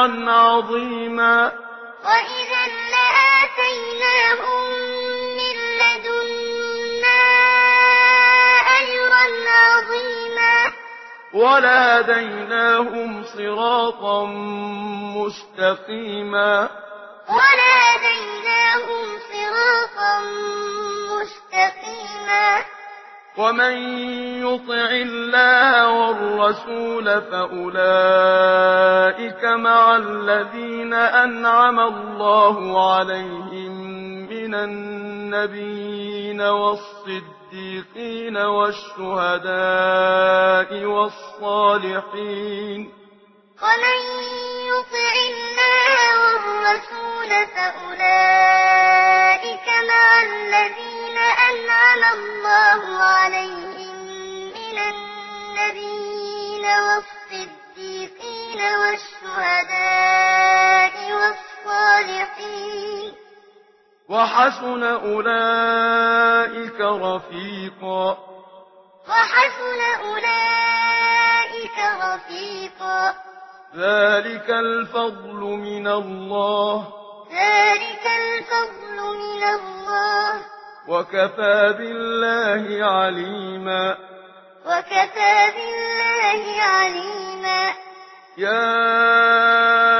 أجرا عظيما. وإذا لآتيناهم من لدنا أجرا عظيما. ولاديناهم صراطا مستقيما. ولاديناهم صراطا مستقيما. ومن يطع الله والرسول فأولئك أولئك مع الذين أنعم الله عليهم من النبيين والصديقين والشهداء والصالحين ومن يطع الله والرسول فأولئك وحسن أولئك رفيقا. وحسن أولئك رفيقا. ذلك الفضل من الله. ذلك الفضل من الله. وكفى بالله عليما. وكفى بالله عليما. يا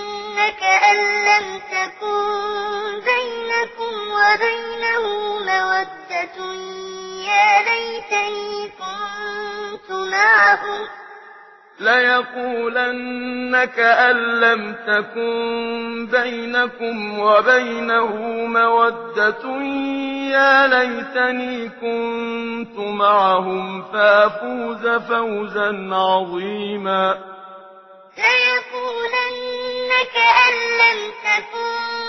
كأن لم تكن بينكم وبينه مودة يا ليتني كنت معهم ليقولن كأن لم تكن بينكم وبينه مودة يا ليتني كنت معهم فأفوز فوزا عظيما. ليقولن كأن لم تكن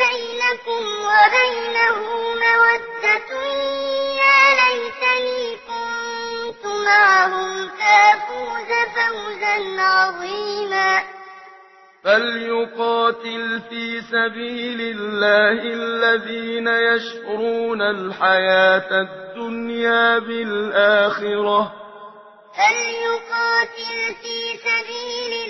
بينكم وبينه مودة يا ليتني كنت معهم فأفوز فوزا عظيما. فليقاتل في سبيل الله الذين يشعرون الحياة الدنيا بالآخرة. فليقاتل في سبيل